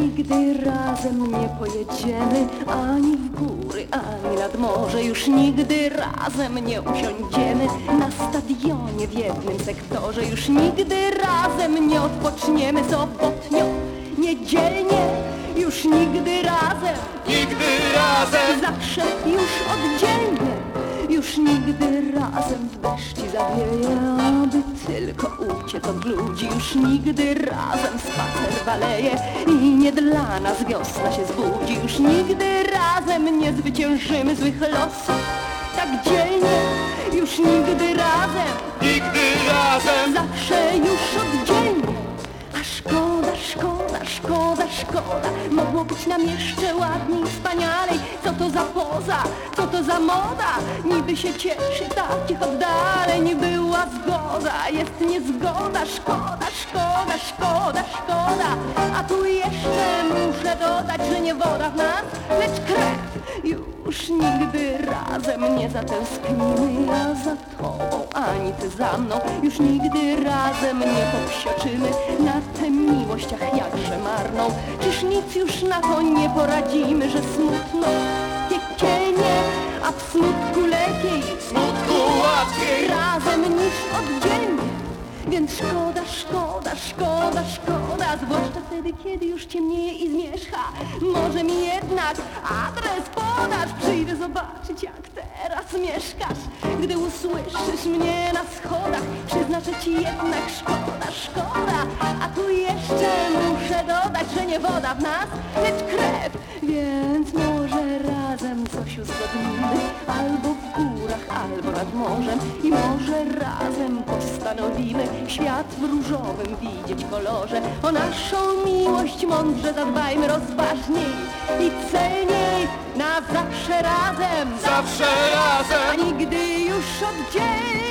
Nigdy razem nie pojedziemy ani w góry, ani nad morze. Już nigdy razem nie usiądziemy na stadionie w jednym sektorze. Już nigdy razem nie odpoczniemy sobotnio, niedzielnie. Już nigdy razem, Nigdy razem zawsze już oddzielnie. Już nigdy razem w deszcz zawieje, aby tylko uciec od ludzi. Już nigdy razem spacer waleje i nie dla nas wiosna się zbudzi. Już nigdy razem nie zwyciężymy złych losów tak dzielnie. Już nigdy razem, Nigdy razem zawsze szkoda Mogło być nam jeszcze ładniej, wspanialej. Co to za poza, co to za moda? Niby się cieszy takich oddaleń Była zgoda, jest niezgoda. Szkoda, szkoda, szkoda, szkoda. A tu jeszcze muszę dodać, że nie woda w nas, lecz krew. Już nigdy razem nie zatęsknimy. Ja za tobą, ani ty za mną. Już nigdy razem nie popsioczymy Na tę miłościach jakże marną już na to nie poradzimy Że smutno, piekielnie A w smutku lepiej Smutku łatwiej razem niż oddzielnie. Więc szkoda, szkoda, szkoda, szkoda, zwłaszcza wtedy, kiedy już ciemnieje i zmierzcha. Może mi jednak adres podasz, przyjdę zobaczyć, jak teraz mieszkasz. Gdy usłyszysz mnie na schodach, przyznaczę ci jednak szkoda, szkoda. A tu jeszcze muszę dodać, że nie woda w nas, lecz krew. Więc może razem coś uzgodnimy, albo w górach, albo nad morzem. I może razem postanowimy świat w różowym widzieć kolorze. O naszą miłość mądrze zadbajmy rozważniej i celniej na zawsze razem. Zawsze A razem nigdy już oddzielnie